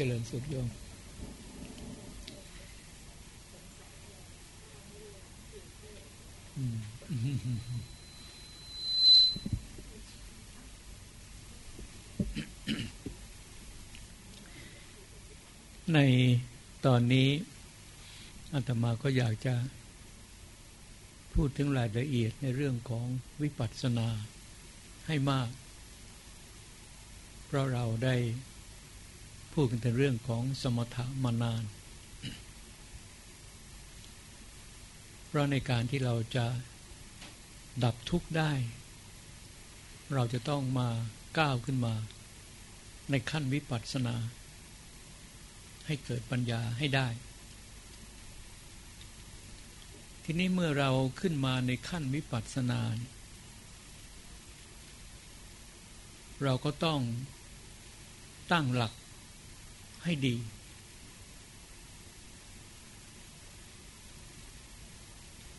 เจริญสุดโยมในตอนนี้อาตมาก็อยากจะพูดถึงรายละเอียดในเรื่องของวิปัสสนาให้มาก เพราะเราได้ พูดกันแต่เรื่องของสมถะมานาน เพราะในการที่เราจะดับทุกข์ได้ เราจะต้องมาก้าวขึ้นมา ในขั้นวิปัสสนา ให้เกิดปัญญาให้ได้ ทีนี้เมื่อเราขึ้นมาในขั้นวิปัสสนา เราก็ต้องตั้งหลัก ให้ดี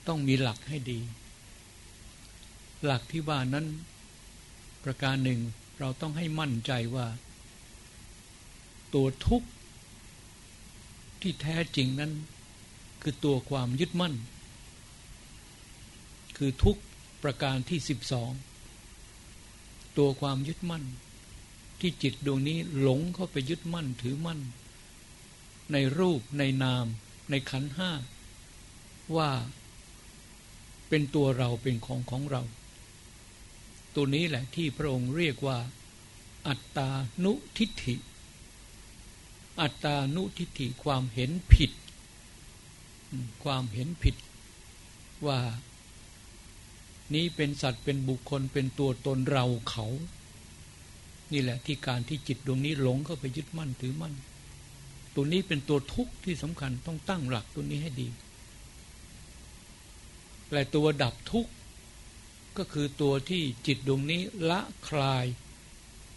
ต้องมีหลักให้ดี หลักที่ว่านั้น ประการหนึ่งเราต้องให้มั่นใจว่า ตัวทุกข์ที่แท้จริงนั้น คือตัวความยึดมั่น คือทุกประการที่สิบสองตัวความยึดมั่น ที่จิตดวงนี้หลงเข้าไปยึดมั่นถือมั่น ในรูปในนาม ในขันห้า ว่าเป็นตัวเราเป็นของของเรา ตัวนี้แหละที่พระองค์เรียกว่า อัตตานุทิฏฐิ อัตตานุทิฏฐิความเห็นผิด ความเห็นผิดว่านี้เป็นสัตว์เป็นบุคคลเป็นตัวตนเราเขา นี่แหละที่การที่จิตดวงนี้หลงเข้าไปยึดมั่นถือมั่น ตัวนี้เป็นตัวทุกข์ที่สำคัญต้องตั้งหลักตัวนี้ให้ดีแต่ตัวดับทุกข์ก็คือตัวที่จิตดวงนี้ละคลาย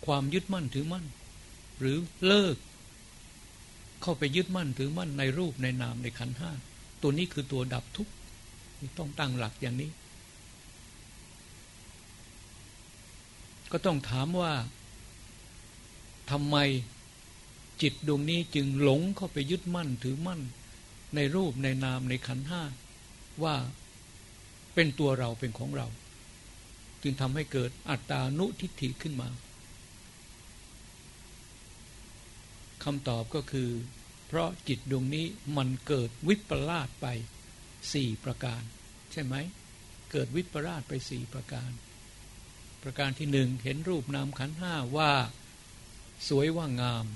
ความยึดมั่นถือมั่น หรือเลิก เข้าไปยึดมั่นถือมั่นในรูปในนามในขันห้าตัวนี้คือตัวดับทุกข์ต้องตั้งหลักอย่างนี้ ก็ต้องถามว่า ทำไมจิตดวงนี้จึงหลงเข้าไปยึดมั่นถือมั่น ในรูปในนามในขันห้าว่าเป็นตัวเราเป็นของเรา จึงทำให้เกิดอัตตานุทิฏฐิขึ้นมาคำตอบก็คือ เพราะจิตดวงนี้มันเกิดวิปลาสไปสี่ประการ ใช่ไหม เกิดวิปลาสไปสี่ประการ ประการที่หนึ่งเห็นรูปนามขันห้าว่า สวยว่างาม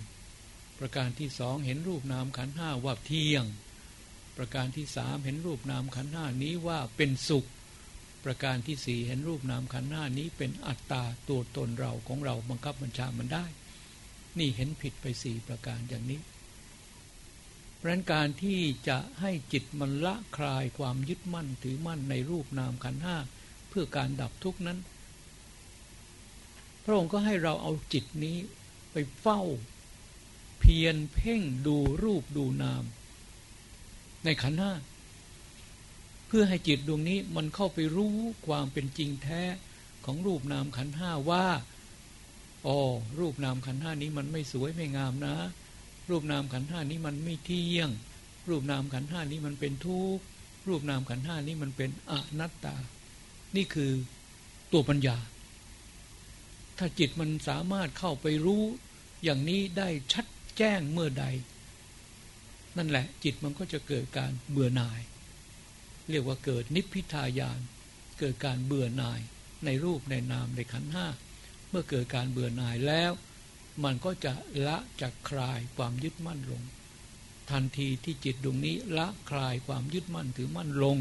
ประการที่สองเห็นรูปนามขันห้าว่าเที่ยง ประการที่สามเห็นรูปนามขันห้านี้ว่าเป็นสุข ประการที่สี่เห็นรูปนามขันห้านี้เป็นอัตตาตัวตนเราของเราบังคับบัญชามันได้ นี่เห็นผิดไปสี่ประการอย่างนี้เพราะการที่จะให้จิตมันละคลายความยึดมั่นถือมั่นในรูปนามขันห้าเพื่อการดับทุกนั้น พระองค์ก็ให้เราเอาจิตนี้ ไปเฝ้า เพียนเพ่งดูรูปดูนาม ในขันห้าเพื่อให้จิตดวงนี้มันเข้าไปรู้ความเป็นจริงแท้ของรูปนามขันห้าว่าอ๋อรูปนามขันห้านี้มันไม่สวยไม่งามนะ รูปนามขันห้านี้มันไม่เที่ยง รูปนามขันห้านี้มันเป็นทุกข์รูปนามขันห้านี้มันเป็นอนัตตา นี่คือตัวปัญญา ถ้าจิตมันสามารถเข้าไปรู้ อย่างนี้ได้ชัดแจ้งเมื่อใด นั่นแหละจิตมันก็จะเกิดการเบื่อหน่าย เรียกว่าเกิดนิพพิทายาน เกิดการเบื่อหน่ายในรูปในนามในขันห้าเมื่อเกิดการเบื่อหน่ายแล้ว มันก็จะละจากคลายความยึดมั่นลง ทันทีที่จิตดวงนี้ละคลายความยึดมั่นถือมั่นลง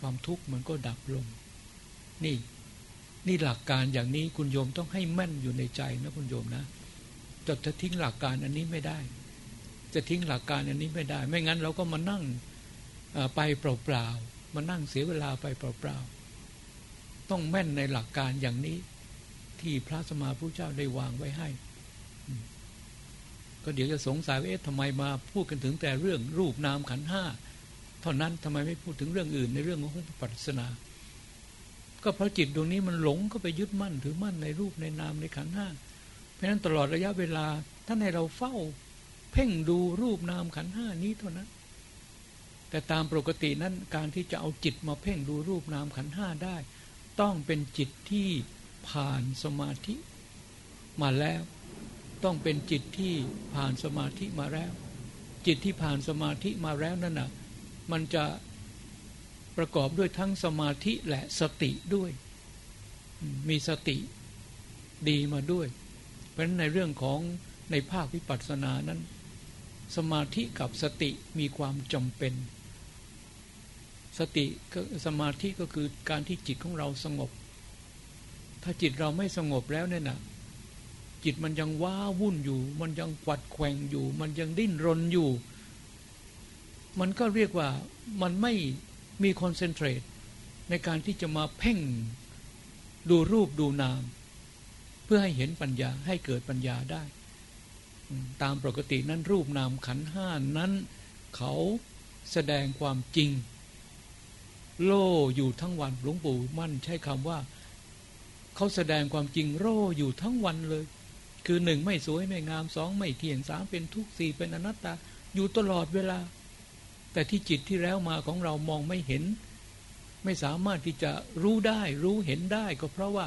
ความทุกข์มันก็ดับลง นี่ นี่หลักการอย่างนี้คุณโยมต้องให้แม่นอยู่ในใจนะคุณโยมนะจะจะทิ้งหลักการอันนี้ไม่ได้ จะทิ้งหลักการอันนี้ไม่ได้ ไม่งั้นเราก็มานั่งไปเปล่าๆมานั่งเสียเวลาไปเปล่าๆต้องแม่นในหลักการอย่างนี้ ที่พระสมมาผู้เจ้าได้วางไว้ให้ ก็เดี๋ยวจะสงสัยว่าเอ๊ะทำไมมาพูดกันถึงแต่เรื่องรูปนามขันห้าเท่านั้นทำไมไม่พูดถึงเรื่องอื่นในเรื่องของปัสนา ก็เพราะจิตดวงนี้มันหลงก็ไปยึดมั่นถือมั่นในรูปในนามในขันห้าเพราะฉะนั้นตลอดระยะเวลาท่านให้เราเฝ้า เพ่งดูรูปนามขันห้านี้เท่านั้น แต่ตามปกตินั้นการที่จะเอาจิตมาเพ่งดูรูปนามขันห้าได้ ต้องเป็นจิตที่ผ่านสมาธิมาแล้ว ต้องเป็นจิตที่ผ่านสมาธิมาแล้ว จิตที่ผ่านสมาธิมาแล้วนั่นน่ะมันจะ ประกอบด้วยทั้งสมาธิและสติด้วย มีสติดีมาด้วย เพราะฉะนั้นในเรื่องของในภาควิปัสสนานั้น สมาธิกับสติมีความจำเป็น สติก็สมาธิก็คือการที่จิตของเราสงบ ถ้าจิตเราไม่สงบแล้วเนี่ยนะจิตมันยังว้าวุ่นอยู่ มันยังกวัดแกว่งอยู่ มันยังดิ้นรนอยู่ มันก็เรียกว่ามันไม่ มีคอนเซนเทรตในการที่จะมาเพ่งดูรูปดูนาม เพื่อให้เห็นปัญญาให้เกิดปัญญาได้ ตามปกตินั้นรูปนามขันห้านั้น เขาแสดงความจริง โล่อยู่ทั้งวันหลวงปู่มั่นใช้คำว่า เขาแสดงความจริงโล่อยู่ทั้งวันเลย คือหนึ่งไม่สวยไม่งามสองไม่เที่ยงสามเป็นทุกข์สี่เป็นอนัตตา อยู่ตลอดเวลา แต่ที่จิตที่แล้วมาของเรามองไม่เห็น ไม่สามารถที่จะรู้ได้รู้เห็นได้ ก็เพราะว่า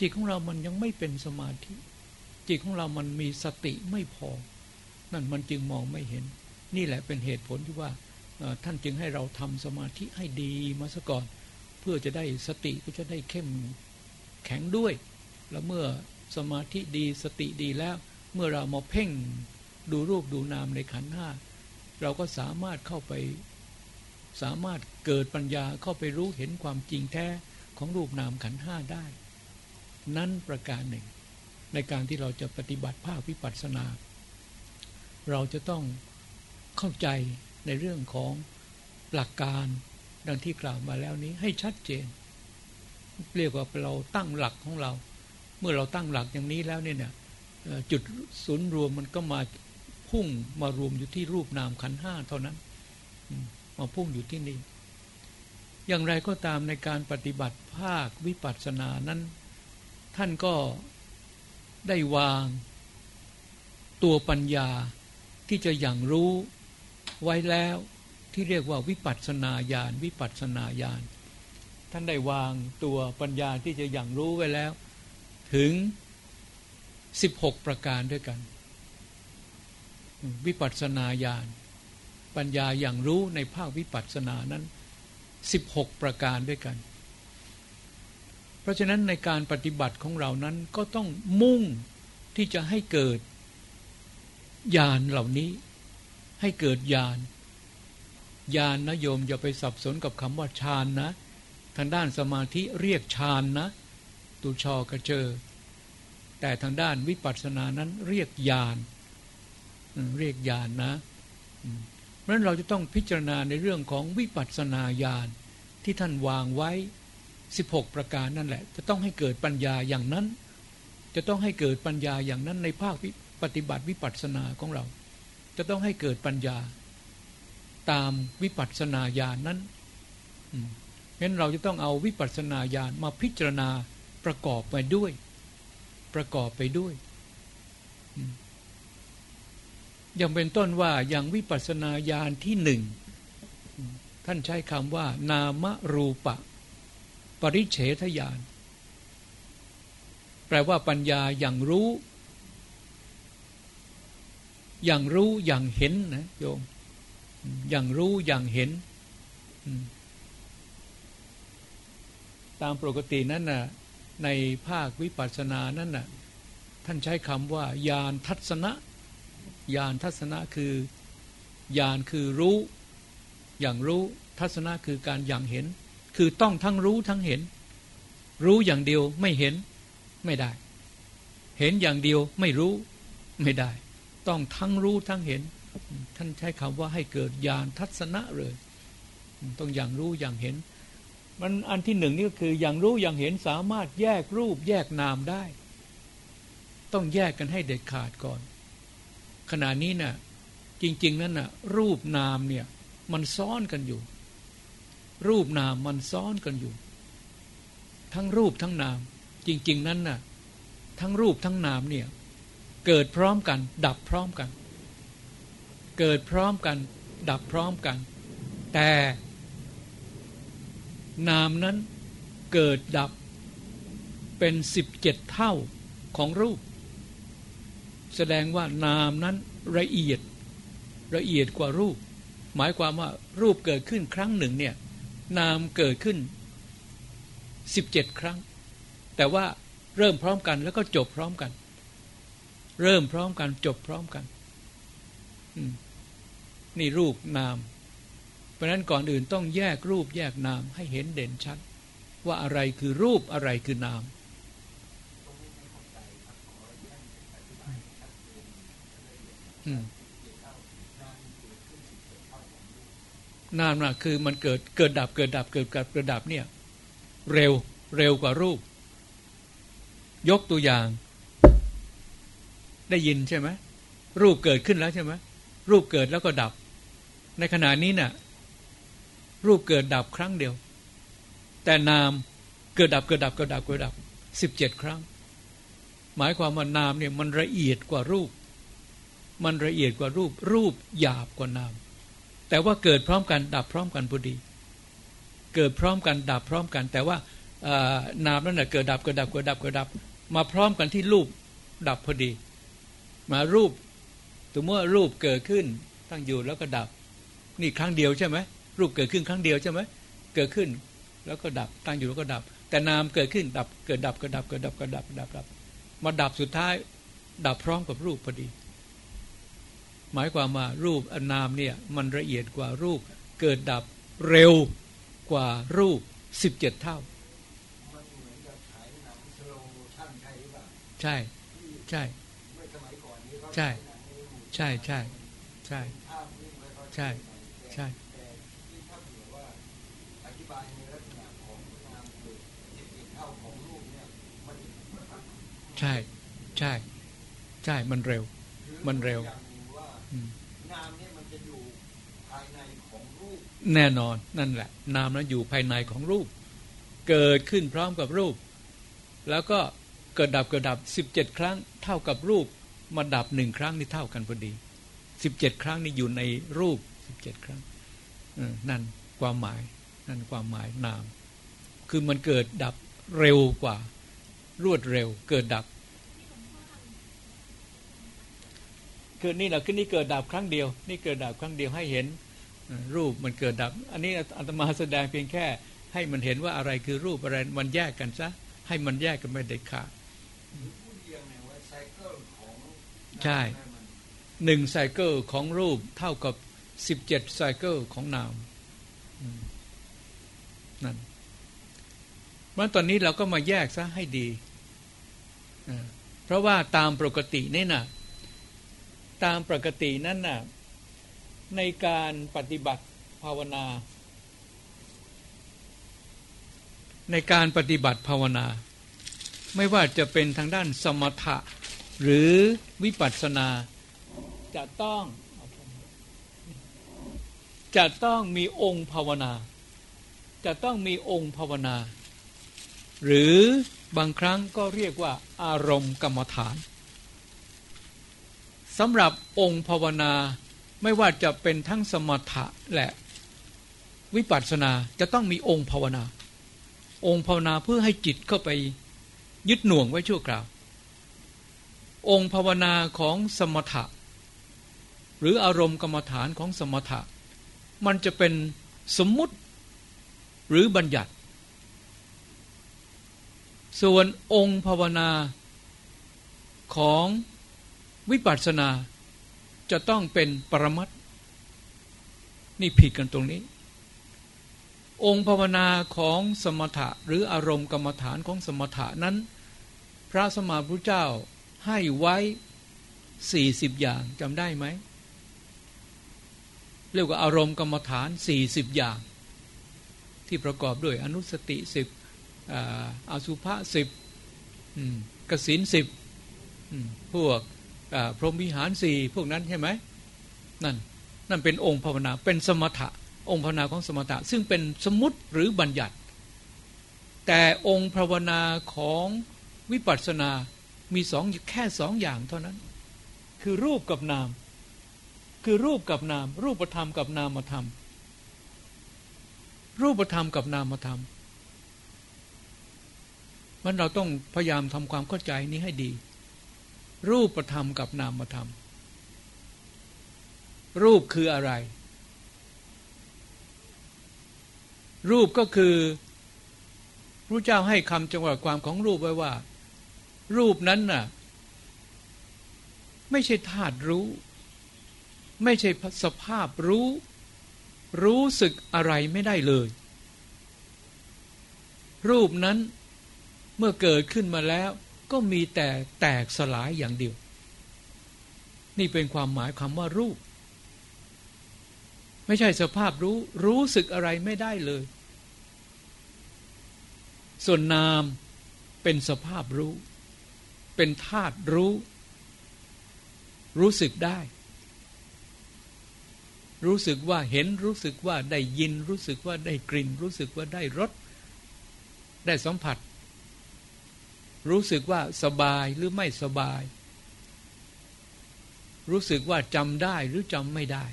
จิตของเรามันยังไม่เป็นสมาธิ จิตของเรามันมีสติไม่พอ นั่นมันจึงมองไม่เห็น นี่แหละเป็นเหตุผลที่ว่าท่านจึงให้เราทำสมาธิให้ดีมาซะก่อน เพื่อจะได้สติก็จะได้เข้มแข็งด้วย แล้วเมื่อสมาธิดีสติดีแล้ว เมื่อเรามาเพ่งดูรูปดูนามในขันห้า เราก็สามารถเข้าไป สามารถเกิดปัญญาเข้าไปรู้เห็นความจริงแท้ของรูปนามขันห้าได้ นั่นประการหนึ่ง ในการที่เราจะปฏิบัติภาควิปัสสนา เราจะต้องเข้าใจในเรื่องของหลักการดังที่กล่าวมาแล้วนี้ให้ชัดเจน เรียกว่าเราตั้งหลักของเรา เมื่อเราตั้งหลักอย่างนี้แล้วเนี่ยจุดศูนย์รวมมันก็มา พุ่งมารวมอยู่ที่รูปนามขันห้าเท่านั้น มาพุ่งอยู่ที่นี่ อย่างไรก็ตามในการปฏิบัติภาควิปัสสนานั้น ท่านก็ได้วางตัวปัญญาที่จะอย่างรู้ไว้แล้วที่เรียกว่าวิปัสสนาญาณวิปัสสนาญาณท่านได้วางตัวปัญญาที่จะอย่างรู้ไว้แล้ว ถึง 16 ประการด้วยกัน วิปัสสนาญาณปัญญาอย่างรู้ในภาควิปัสสนานั้น 16 ประการด้วยกัน เพราะฉะนั้นในการปฏิบัติของเรานั้นก็ต้องมุ่งที่จะให้เกิดญาณเหล่านี้ ให้เกิดญาณญาณนะโยมอย่าไปสับสนกับคำว่าฌานนะ ทางด้านสมาธิเรียกฌานนะ ตุชอกระเจอ แต่ทางด้านวิปัสสนานั้นเรียกญาณ เรียกญาณนนะเพราะฉะนั้นเราจะต้องพิจารณาในเรื่องของวิปัสสนาญาณที่ท่านวางไว้ 16 ประการนั่นแหละ จะต้องให้เกิดปัญญาอย่างนั้น จะต้องให้เกิดปัญญาอย่างนั้นในภาคปฏิบัติวิปัสสนาของเรา จะต้องให้เกิดปัญญา ตามวิปัสสนาญาณนนั้นงั้นเราจะต้องเอาวิปัสสนาญาณมาพิจารณาประกอบไปด้วย ประกอบไปด้วย ย่างเป็นต้นว่าอย่างวิปัสสนาญาณที่หนึ่งท่านใช้คำว่า นามรูปะ ปริเฉทญาณแปลว่าปัญญาอย่างรู้ อย่างรู้อย่างเห็นนะโยมอย่างรู้อย่างเห็น ตามปกตินั้นน่ะในภาควิปัสสนานั้นน่ะท่านใช้คำว่า ญาณทัศนะ ญาณทัศนะคือญาณคือรู้อย่างรู้ทัศนะคือการอย่างเห็น คือต้องทั้งรู้ทั้งเห็น รู้อย่างเดียวไม่เห็นไม่ได้ เห็นอย่างเดียวไม่รู้ไม่ได้ ต้องทั้งรู้ทั้งเห็น ท่านใช้คำว่าให้เกิดญาณทัศนะเลย ต้องอย่างรู้อย่างเห็น มันอันที่หนึ่งนี่ก็คืออย่างรู้อย่างเห็นสามารถแยกรูปแยกนามได้ ต้องแยกกันให้เด็ดขาดก่อน ขณะนี้นะ่ะจริง ๆ นั่นน่ะรูปนามเนี่ยมันซ้อนกันอยู่ รูปนามมันซ้อนกันอยู่ ทั้งรูปทั้งนาม จริง ๆ นั้นน่ะทั้งรูปทั้งนามเนี่ยเกิดพร้อมกัน ดับพร้อมกัน เกิดพร้อมกัน ดับพร้อมกัน แต่นามนั้นเกิดดับเป็นสิบเจ็ดเท่าของรูป แสดงว่านามนั้นละเอียดละเอียดกว่ารูป หมายความว่ารูปเกิดขึ้นครั้งหนึ่งเนี่ยนามเกิดขึ้นสิบเจ็ดครั้ง แต่ว่าเริ่มพร้อมกันแล้วก็จบพร้อมกัน เริ่มพร้อมกันจบพร้อมกันนี่รูปนาม เพราะนั้นก่อนอื่นต้องแยกรูปแยกนามให้เห็นเด่นชัด ว่าอะไรคือรูปอะไรคือนาม นามนะคือมันเกิดเกิดดับเกิดดับเกิดกับเกิดดับเนี่ย เร็วเร็วกว่ารูป ยกตัวอย่าง ได้ยินใช่ไหมรูปเกิดขึ้นแล้วใช่ไหมรูปเกิดแล้วก็ดับ ในขณะนี้นะ่ะ รูปเกิดดับครั้งเดียว แต่นามเกิดดับเกิดดับเกิดดับเกิดดับสิบเจ็ดครั้ง หมายความว่านามเนี่ยมันละเอียดกว่ารูป มันละเอียดกว่ารูป รูปหยาบกว่านาม แต่ว่าเกิดพร้อมกันดับพร้อมกันพอดี เกิดพร้อมกันดับพร้อมกัน แต่ว่านามนั่นแหะเกิดดับเกิดดับเกิดดับเกิดดับ มาพร้อมกันที่รูปดับพอดี มารูปสมมติว่ารูปเกิดขึ้นตั้งอยู่แล้วก็ดับ นี่ครั้งเดียวใช่ไหมรูปเกิดขึ้นครั้งเดียวใช่ไหมเกิดขึ้นแล้วก็ดับตั้งอยู่แล้วก็ดับ แต่นามเกิดขึ้นดับเกิดดับเกิดดับเกิดดับเกิดดับดับดับมาดับสุดท้ายดับพร้อมกับรูปพอดี หมายความว่ารูปอนามเนี่ยมันละเอียดกว่ารูป เกิดดับเร็วกว่ารูปสิบเจ็ดเท่า ใช่ ใช่ใช่ใช่ใช่ใช่ใช่ใช่ใช่ใช่ใช่มันเร็ว มันเร็ว แน่นอนนั่นแหละ นามนั้นอยู่ภายในของรูป เกิดขึ้นพร้อมกับรูป แล้วก็เกิดดับเกิดดับสิบเจ็ดครั้ง เท่ากับรูปมาดับหนึ่งครั้งนี่เท่ากันพอดีสิบเจ็ดครั้งนี่อยู่ในรูปสิบเจ็ดครั้งนั่นความหมายนั่นความหมายนาม คือมันเกิดดับเร็วกว่า รวดเร็ว เกิดดับ คือนี่แหละคือนี่เกิดดับครั้งเดียว นี่เกิดดับครั้งเดียวให้เห็นรูปมันเกิดดับ อันนี้อาตมาแสดงเพียงแค่ให้มันเห็นว่าอะไรคือรูปอะไรมันแยกกันซะให้มันแยกกันไม่ได้ขาดใช่หนึ่งไซเคิลของรูปเท่ากับสิบเจ็ดไซเคิลของนามนั่นเมื่อตอนนี้เราก็มาแยกซะให้ดี เพราะว่าตามปกตินี่นะ ตามปกตินั่นน่ะในการปฏิบัติภาวนา ในการปฏิบัติภาวนา ไม่ว่าจะเป็นทางด้านสมถะ หรือวิปัสสนาจะต้องจะต้องมีองค์ภาวนา จะต้องมีองค์ภาวนา หรือบางครั้งก็เรียกว่าอารมณ์กรรมฐาน สำหรับองค์ภาวนาไม่ว่าจะเป็นทั้งสมถะและวิปัสสนาจะต้องมีองค์ภาวนา องค์ภาวนาเพื่อให้จิตเข้าไปยึดหน่วงไว้ชั่วคราว องค์ภาวนาของสมถะ หรืออารมณ์กรรมฐานของสมถะ มันจะเป็นสมมุติหรือบัญญัติ ส่วนองค์ภาวนาของ วิปัสสนาจะต้องเป็นปรมัตนี่ผิดกันตรงนี้ องค์ภาวนาของสมถะหรืออารมณ์กรรมฐานของสมถะนั้น พระสมมาพุทธเจ้าให้ไว้สี่สิบอย่างจำได้ไหม เรียกว่าอารมณ์กรรมฐานสี่สิบอย่าง ที่ประกอบด้วยอนุสติสิบอาสุภะสิบกสินสิบพวก พรหมวิหารสี่พวกนั้นใช่ไหมนั่นนั่นเป็นองค์ภาวนาเป็นสมถะองค์ภาวนาของสมถะ ซึ่งเป็นสมุติหรือบัญญัติ แต่องค์ภาวนาของวิปัสสนามีสองแค่สองอย่างเท่านั้น คือรูปกับนาม คือรูปกับนาม รูปธรรมกับนามธรรม รูปธรรมกับนามธรรมมันเราต้องพยายามทำความเข้าใจนี้ให้ดี รูปธรรมกับนามธรรม รูปคืออะไร รูปก็คือพระเจ้าให้คำจังหวะความของรูปไว้ว่า รูปนั้นน่ะ ไม่ใช่ธาตุรู้ ไม่ใช่สภาพรู้ รู้สึกอะไรไม่ได้เลย รูปนั้นเมื่อเกิดขึ้นมาแล้ว ก็มีแต่แตกสลายอย่างเดียว นี่เป็นความหมายคำว่ารูป ไม่ใช่สภาพรู้รู้สึกอะไรไม่ได้เลย ส่วนนามเป็นสภาพรู้ เป็นธาตุรู้ รู้สึกได้ รู้สึกว่าเห็นรู้สึกว่าได้ยิน รู้สึกว่าได้กลิ่น รู้สึกว่าได้รสได้สัมผัส รู้สึกว่าสบายหรือไม่สบาย รู้สึกว่าจำได้หรือจำไม่ได้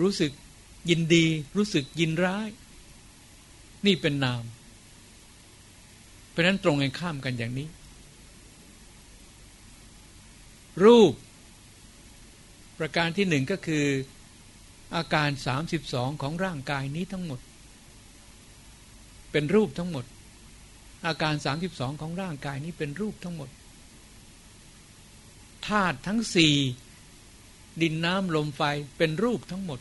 รู้สึกยินดี รู้สึกยินร้าย นี่เป็นนาม เพราะนั้นตรงกันข้ามกันอย่างนี้ รูป ประการที่หนึ่งก็คือ อาการ 32 ของร่างกายนี้ทั้งหมด เป็นรูปทั้งหมด อาการ 32 ของร่างกายนี้เป็นรูปทั้งหมดธาตุทั้งสี่ดินน้ำลมไฟเป็นรูปทั้งหมด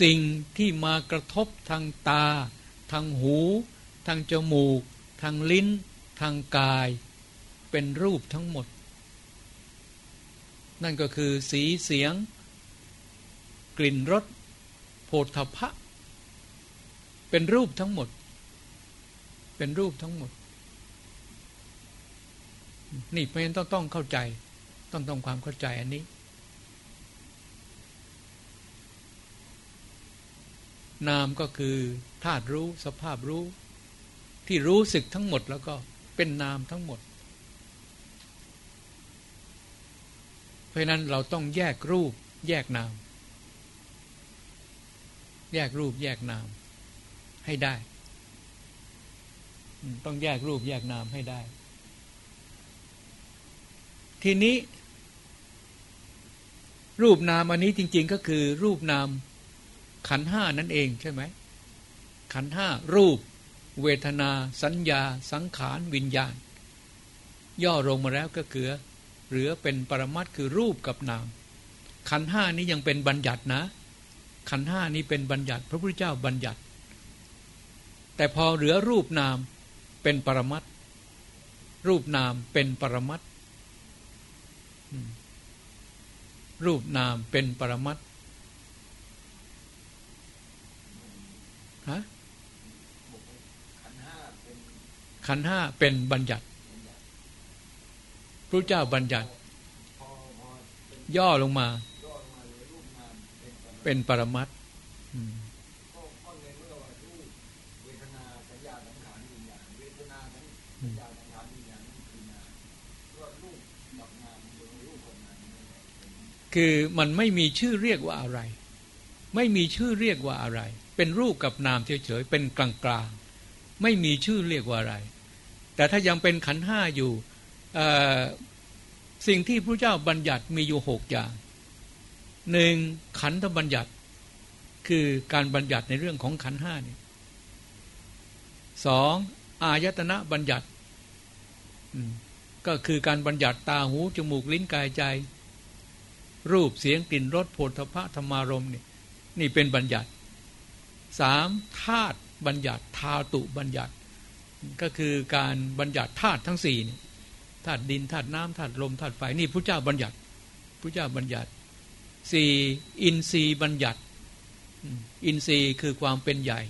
สิ่งที่มากระทบทางตา ทางหู ทางจมูก ทางลิ้น ทางกาย เป็นรูปทั้งหมด นั่นก็คือสีเสียง กลิ่นรสโผฏฐพะ เป็นรูปทั้งหมด เป็นรูปทั้งหมด นี่เพราะฉะนั้นต้องต้องเข้าใจ ต้องต้องความเข้าใจอันนี้ นามก็คือธาตุรู้สภาพรู้ ที่รู้สึกทั้งหมดแล้วก็เป็นนามทั้งหมด เพราะนั้นเราต้องแยกรูปแยกนาม แยกรูปแยกนาม ให้ได้ ต้องแยกรูปแยกนามให้ได้ ทีนี้ รูปนามอันนี้จริง ๆ ก็คือ รูปนาม ขันห้านั่นเองใช่ไหม ขันห้ารูป เวทนา สัญญา สังขารวิญญาณ ย่อลงมาแล้วก็คือเหลือเป็นปรมัตคือรูปกับนาม ขันห้านี้ยังเป็นบัญญัตินะ ขันห้านี้เป็นบัญญัติ พระพุทธเจ้าบัญญัติ แต่พอเหลือรูปนามเป็นปรมัตรูปนามเป็นปรมัตรูปนามเป็นปรมัตฮะขันห้าเป็นบัญญัติพระเจ้าบัญญัติ ย่อลงมา เป็นปรมัต คือมันไม่มีชื่อเรียกว่าอะไร ไม่มีชื่อเรียกว่าอะไร เป็นรูปกับนามเฉยๆเป็นกลางๆไม่มีชื่อเรียกว่าอะไร แต่ถ้ายังเป็นขันห้าอยู่สิ่งที่พระเจ้าบัญญัติมีอยู่หกอย่างหนึ่งขันธบัญญัติ คือการบัญญัติในเรื่องของขันห้านี่สองอายตนะบัญญัติก็คือการบัญญัติตาหูจมูกลิ้นกายใจ รูปเสียงกลิ่นรสโผฏฐะธรรมารมนี่นี่เป็นบัญญัติสามธาตุบัญญัติธาตุบัญญัติ ก็คือการบัญญัติธาตุทั้งสี่นี่ธาตุดินธาตุน้ำธาตุลมธาตุไฟนี่พระเจ้าบัญญัติพระเจ้าบัญญัติสี่อินทรีย์บัญญัติ อินทรีย์คือความเป็นใหญ่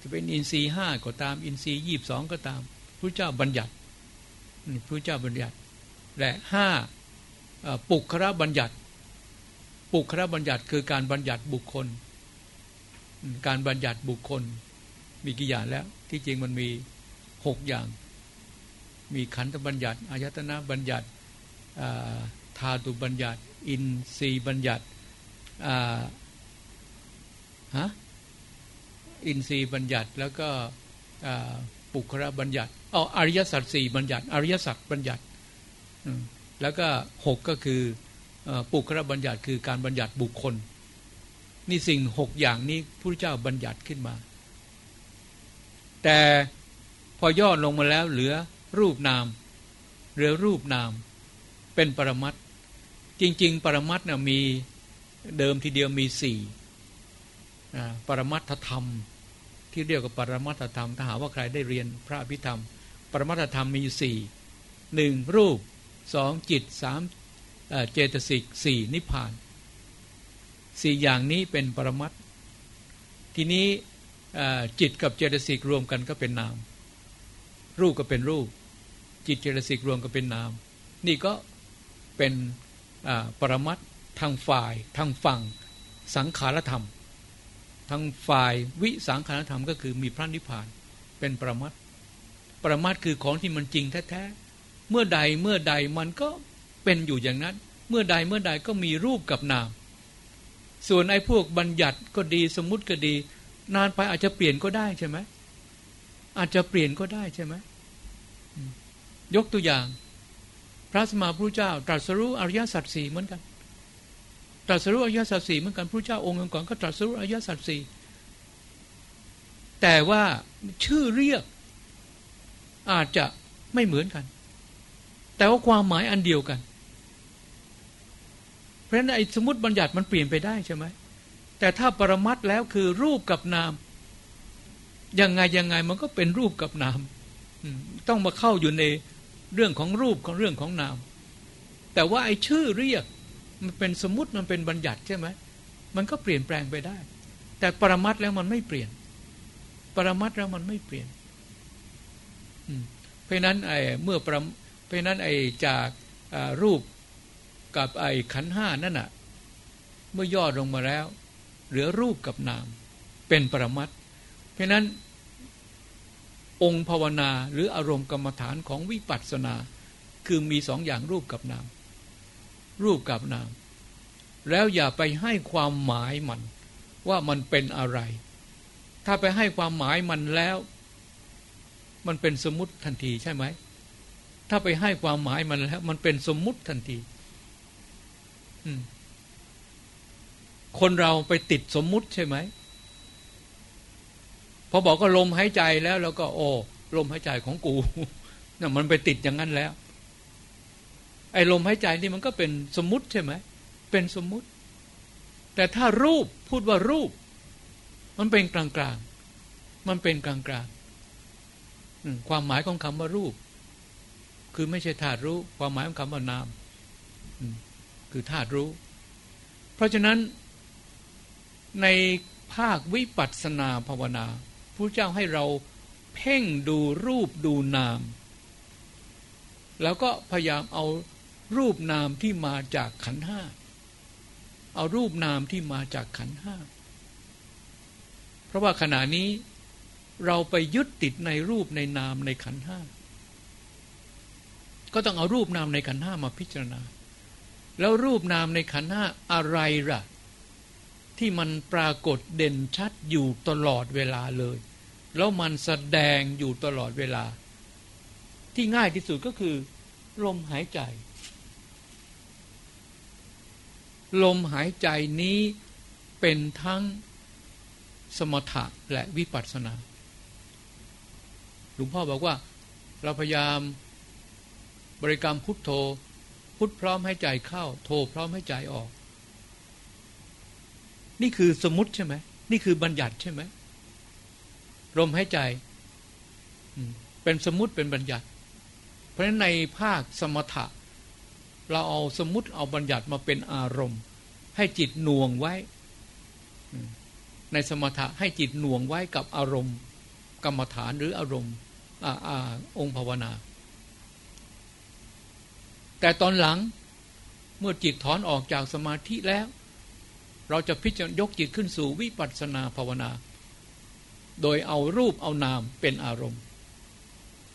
จะเป็นอินทรีย์ห้าก็ตาม อินทรีย์ยี่บสองก็ตามพระเจ้าบัญญัติพระเจ้าบัญญัติและห้าปุคระบัญญัติ ปุคระบัญญัติคือการบัญญัติบุคคล การบัญญัติบุคคล มีกี่อย่างแล้ว ที่จริงมันมีหกอย่าง มีขันธบัญญัติอายตนะบัญญัติธาตุบัญญัติ อินทรีย์บัญญัติฮะอินทรีย์บัญญัติแล้วก็ปุคระบัญญัติอ๋ออริยสัจสี่บัญญัติ อริยสัจบัญญัติแล้วก็หกก็คือ ปุคระบัญญัติคือการบัญญัติบุคคล นี่สิ่งหกอย่างนี้พระเจ้าบัญญัติขึ้นมา แต่พอย่อลงมาแล้วเหลือรูปนาม เหลือรูปนาม เป็นปรมัตจริง ๆ ปรมัตนะมีเดิมทีเดียวมีสี่ปรมัตธรรม ที่เรียกว่าปรมัตธรรม ถ้าหาว่าใครได้เรียนพระพิธรรม ปรมัตธรรมมีสี่หนึ่งรูปสองจิตสาม เจตสิกสี่นิพพานสี่อย่างนี้เป็นปรมัตทีนี้จิตกับเจตสิกรวมกันก็เป็นนาม รูปก็เป็นรูป จิตเจตสิกรวมก็เป็นนาม นี่ก็เป็นปรมัตทางฝ่ายทางฝั่งสังขารธรรม ทางฝ่ายวิสังขารธรรมก็คือมีพระนิพพานเป็นปรมัตปรมัตคือของที่มันจริงแท้ๆเมื่อใดเมื่อใดมันก็ เป็นอยู่อย่างนั้น เมื่อใดเมื่อใดก็มีรูปกับนาม ส่วนไอ้พวกบัญญัติก็ดีสมมุติก็ดี นานไปอาจจะเปลี่ยนก็ได้ใช่ไหมอาจจะเปลี่ยนก็ได้ใช่ไหมยกตัวอย่าง พระสมมาพระเจ้า ตรัสรู้อริยสัจสี่เหมือนกัน ตรัสรู้อริยสัจสี่เหมือนกันพระเจ้าองค์ก่อนก็ตรัสรู้อริยสัจสี่แต่ว่าชื่อเรียกอาจจะไม่เหมือนกัน แต่ว่าความหมายอันเดียวกัน เพราะฉะนั้นไอ้สมมติบัญญัติมันเปลี่ยนไปได้ใช่ไหมแต่ถ้าปรมัตแล้วคือรูปกับนาม ยังไงยังไงมันก็เป็นรูปกับนามต้องมาเข้าอยู่ในเรื่องของรูปของเรื่องของนาม แต่ว่าไอ้ชื่อเรียก มันเป็นสมมติมันเป็นบัญญัติใช่ไหมมันก็เปลี่ยนแปลงไปได้ แต่ปรมัตแล้วมันไม่เปลี่ยน ปรมัตแล้วมันไม่เปลี่ยนเพราะนั้นไอ้เมื่อปรเพราะนั้นไอ้จากรูป กับไอ้ขันห้านั่นน่ะ เมื่อย่อลงมาแล้ว เหลือรูปกับนาม เป็นปรมัตเพราะนั้น องค์ภาวนาหรืออารมณ์กรรมฐานของวิปัสสนา คือมีสองอย่างรูปกับนาม รูปกับนาม แล้วอย่าไปให้ความหมายมัน ว่ามันเป็นอะไร ถ้าไปให้ความหมายมันแล้ว มันเป็นสมมติทันทีใช่ไหมถ้าไปให้ความหมายมันแล้ว มันเป็นสมมุติทันที คนเราไปติดสมมุติใช่ไหมพอบอกก็ลมหายใจแล้วแล้วก็โอ้ลมหายใจของกูน่ะมันไปติดอย่างนั้นแล้ว ไอ้ลมหายใจนี่มันก็เป็นสมมุติใช่ไหมเป็นสมมุติ แต่ถ้ารูปพูดว่ารูป มันเป็นกลางกลางมันเป็นกลางกลางความหมายของคำว่ารูป คือไม่ใช่ธาตุรู้ ความหมายของคำว่านาม คือธาตุรู้ เพราะฉะนั้นในภาควิปัสสนาภาวนาพระเจ้าให้เราเพ่งดูรูปดูนาม แล้วก็พยายามเอารูปนามที่มาจากขันห้า เอารูปนามที่มาจากขันห้า เพราะว่าขณะนี้เราไปยึดติดในรูปในนามในขันห้า ก็ต้องเอารูปนามในขันห้ามาพิจารณา แล้วรูปนามในขันห้าอะไรล่ะ ที่มันปรากฏเด่นชัดอยู่ตลอดเวลาเลย แล้วมันแสดงอยู่ตลอดเวลา ที่ง่ายที่สุดก็คือ ลมหายใจ ลมหายใจนี้เป็นทั้งสมถะและวิปัสสนา หลวงพ่อบอกว่าเราพยายามบริกรรมพุทโธ พุทธพร้อมให้ใจเข้า โทพร้อมให้ใจออก นี่คือสมมติใช่ไหมนี่คือบัญญัติใช่ไหมลมหายใจเป็นสมมติเป็นบัญญัติ เพราะฉะนั้นในภาคสมถะ เราเอาสมมติเอาบัญญัติมาเป็นอารมณ์ ให้จิตหน่วงไว้ ในสมถะให้จิตหน่วงไว้กับอารมณ์ กรรมฐานหรืออารมณ์อองค์ภาวนา แต่ตอนหลังเมื่อจิตถอนออกจากสมาธิแล้ว เราจะพิจารณายกจิตขึ้นสู่วิปัสสนาภาวนา โดยเอารูปเอานามเป็นอารมณ์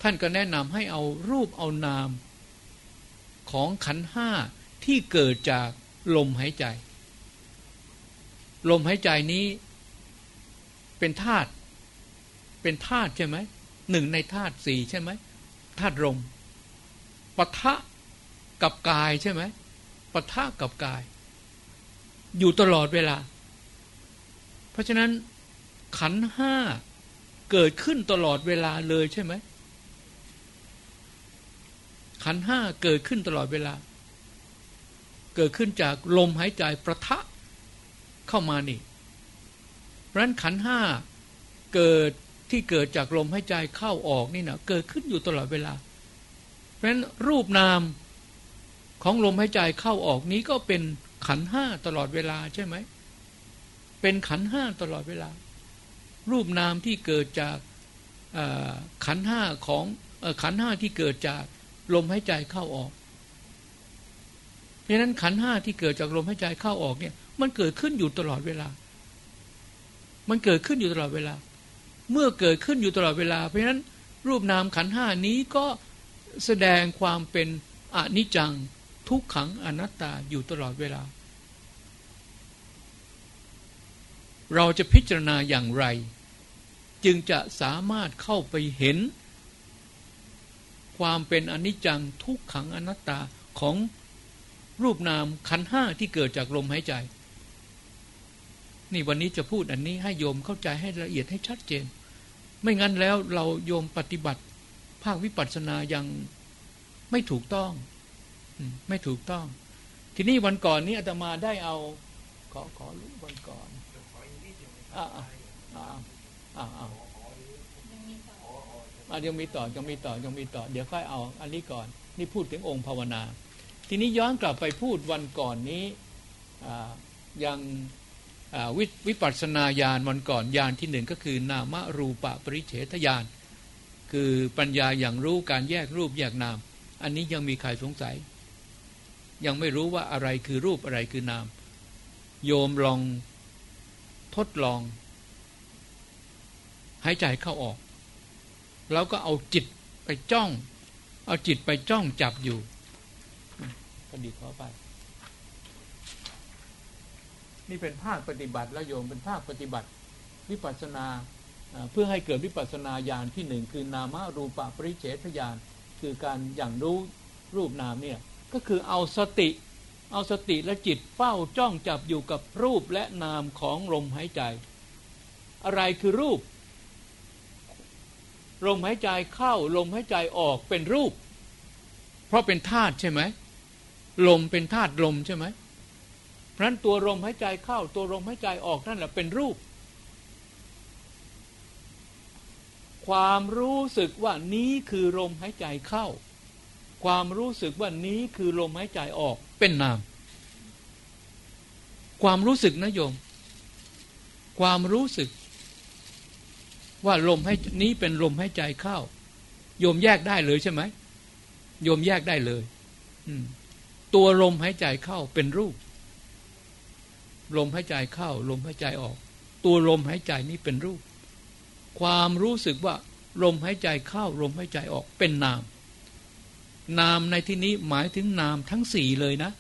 ท่านก็แนะนำให้เอารูปเอานามของขันห้าที่เกิดจากลมหายใจ ลมหายใจนี้เป็นธาตุเป็นธาตุใช่ไหมหนึ่งในธาตุสี่ใช่ไหมธาตุลมปะทะ กับกายใช่ไหมปะทะกับกาย อยู่ตลอดเวลา เพราะฉะนั้นขันห้าเกิดขึ้นตลอดเวลาเลยใช่ไหมขันห้าเกิดขึ้นตลอดเวลา เกิดขึ้นจากลมหายใจประทะเข้ามานี่เพราะนั้นขันห้าเกิดที่เกิดจากลมหายใจเข้าออกนี่นะเกิดขึ้นอยู่ตลอดเวลา เพราะฉะนั้นรูปนาม ของลมหายใจเข้าออกนี้ก็เป็นขันห้าตลอดเวลาใช่ไหม เป็นขันห้าตลอดเวลา รูปนามที่เกิดจากขันห้าของขันห้าที่เกิดจากลมหายใจเข้าออก เพราะนั้นขันห้าที่เกิดจากลมหายใจเข้าออกเนี่ย มันเกิดขึ้นอยู่ตลอดเวลา มันเกิดขึ้นอยู่ตลอดเวลา เมื่อเกิดขึ้นอยู่ตลอดเวลา เพราะฉะนั้นรูปนามขันห้านี้ก็แสดงความเป็นอนิจจัง ทุกขังอนัตตาอยู่ตลอดเวลา เราจะพิจารณาอย่างไร จึงจะสามารถเข้าไปเห็น ความเป็นอนิจจังทุกขังอนัตตาของรูปนามขันห้าที่เกิดจากลมหายใจ นี่วันนี้จะพูดอันนี้ให้โยมเข้าใจให้ละเอียดให้ชัดเจน ไม่งั้นแล้วเราโยมปฏิบัติ ภาควิปัสสนายังไม่ถูกต้อง ไม่ถูกต้อง ทีนี้วันก่อนนี้อาตมาได้เอา ขอขอรู้วันก่อนอ่าอ่าอ่าอ่าอ่ายังมีต่อยังมีต่อยังมีต่อ เดี๋ยวค่อยเอา อันนี้ก่อน นี่พูดถึงองค์ภาวนา ทีนี้ย้อนกลับไปพูดวันก่อนนี้ยังววิปัสสนาญาณวันก่อนญาณที่หนึ่งก็คือนามรูปะปริเฉทญาณคือปัญญาอย่างรู้การแยกรูปแยกนาม อันนี้ยังมีใครสงสัย ยังไม่รู้ว่าอะไรคือรูปอะไรคือนาม โยมลองทดลอง หายใจเข้าออก แล้วก็เอาจิตไปจ้อง เอาจิตไปจ้องจับอยู่ก็ดีขอไป นี่เป็นภาคปฏิบัติแล้วโยมเป็นภาคปฏิบัติ วิปัสสนาเพื่อให้เกิดวิปัสสนาญาณที่หนึ่งคือนามารูปะปริเฉทญาณคือการอย่างรู้รูปนามเนี่ย ก็คือเอาสติ เอาสติและจิตเฝ้าจ้องจับอยู่กับรูปและนามของลมหายใจ อะไรคือรูป ลมหายใจเข้าลมหายใจออกเป็นรูป เพราะเป็นธาตุใช่ไหมลมเป็นธาตุลมใช่ไหมเพราะนั้นตัวลมหายใจเข้าตัวลมหายใจออกนั่นแหละเป็นรูป ความรู้สึกว่านี้คือลมหายใจเข้า ความรู้สึกว่านี้คือลมหายใจออกเป็นนาม ความรู้สึกนะโยม ความรู้สึก ว่าลมให้นี้เป็นลมหายใจเข้า โยมแยกได้เลยใช่ไหมโยมแยกได้เลยตัวลมหายใจเข้าเป็นรูป ลมหายใจเข้า ลมหายใจออก ตัวลมหายใจนี้เป็นรูป ความรู้สึกว่า ลมหายใจเข้า ลมหายใจออกเป็นนาม นามในที่นี้หมายถึงนามทั้งสี่เลยนะ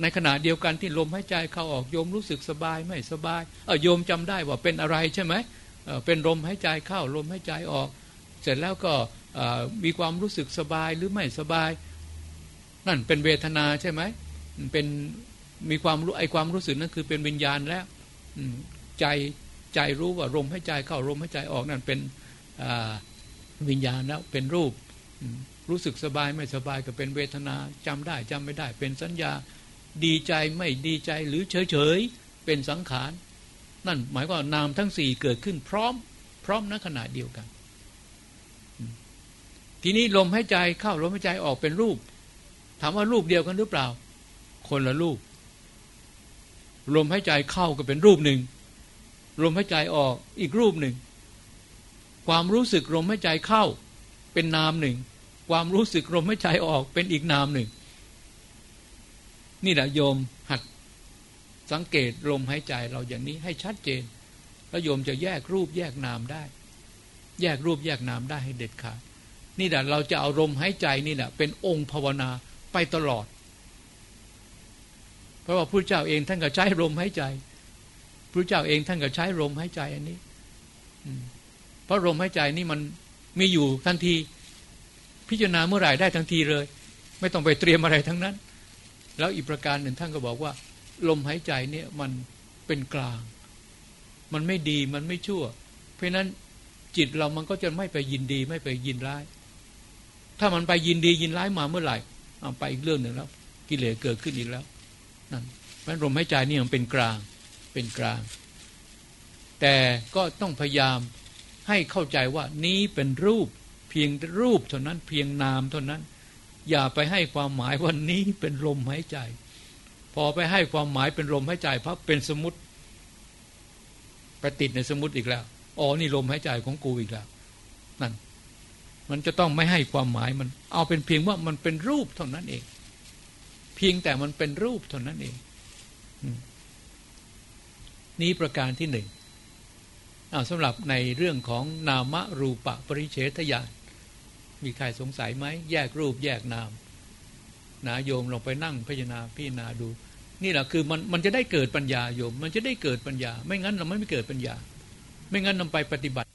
ในขณะเดียวกันที่ลมหายใจเข้าออกโยมรู้สึกสบายไม่สบายเออโยมจำได้ว่าเป็นอะไรใช่ไหมเออเป็นลมหายใจเข้าลมหายใจออก เสร็จแล้วก็มีความรู้สึกสบายหรือไม่สบาย นั่นเป็นเวทนาใช่ไหมเป็นมีความรู้ไอความรู้สึกนั้นคือเป็นวิญญาณแล้วใจใจรู้ว่าลมหายใจเข้าลมหายใจออกนั่นเป็นวิญญาณแล้วเป็นรูป รู้สึกสบายไม่สบายก็เป็นเวทนาจำได้จำไม่ได้ เป็นสัญญาดีใจไม่ดีใจหรือเฉยเฉยเป็นสังขาร นั่นหมายว่านามทั้งสี่เกิดขึ้นพร้อม พร้อมณขณะเดียวกัน ทีนี้ลมหายใจเข้าลมหายใจออกเป็นรูป ถามว่ารูปเดียวกันหรือเปล่า คนละรูป ลมหายใจเข้าก็เป็นรูปหนึ่งลมหายใจออกอีกรูปหนึ่ง ความรู้สึกลมหายใจเข้าเป็นนามหนึ่ง ความรู้สึกลมหายใจออกเป็นอีกนามหนึ่ง นี่แหละโยมหัดสังเกตลมหายใจเราอย่างนี้ให้ชัดเจน แล้วโยมจะแยกรูปแยกนามได้ แยกรูปแยกนามได้ให้เด็ดขาดนี่แหละเราจะเอาลมหายใจนี่แหละเป็นองค์ภาวนาไปตลอด เพราะว่าพระเจ้าเองท่านก็ใช้ลมหายใจพระเจ้าเองท่านก็ใช้ลมหายใจอันนี้เพราะลมหายใจนี่มันมีอยู่ทันที พิจารณาเมื่อไหร่ได้ทันทีเลย ไม่ต้องไปเตรียมอะไรทั้งนั้น แล้วอีกประการหนึ่งท่านก็บอกว่า ลมหายใจเนี่ยมันเป็นกลาง มันไม่ดีมันไม่ชั่ว เพราะนั้นจิตเรามันก็จะไม่ไปยินดีไม่ไปยินร้าย ถ้ามันไปยินดียินร้ายมาเมื่อไหร่เอาไปอีกเรื่องหนึ่งแล้ว กิเลสเกิดขึ้นอีกแล้วนั่นเพราะลมหายใจนี่มันเป็นกลางเป็นกลาง แต่ก็ต้องพยายามให้เข้าใจว่านี้เป็นรูป เพียงรูปเท่านั้นเพียงนามเท่านั้น อย่าไปให้ความหมายว่านี้เป็นลมหายใจ พอไปให้ความหมายเป็นลมหายใจพับเป็นสมุติไปติดในสมุติอีกแล้วอ๋อนี่ลมหายใจของกูอีกแล้วนั่นมันจะต้องไม่ให้ความหมายมัน เอาเป็นเพียงว่ามันเป็นรูปเท่านั้นเอง เพียงแต่มันเป็นรูปเท่านั้นเองนี้ประการที่หนึ่งสำหรับในเรื่องของนามรูปะปริเฉทญาณ มีใครสงสัยไหม แยกรูปแยกนามนาโยมลงไปนั่งพิจารณาพิจารณาดู นี่แหละคือมันมันจะได้เกิดปัญญาโยม มันจะได้เกิดปัญญา ไม่งั้นเราไม่เกิดปัญญา ไม่งั้นนำไปปฏิบัติ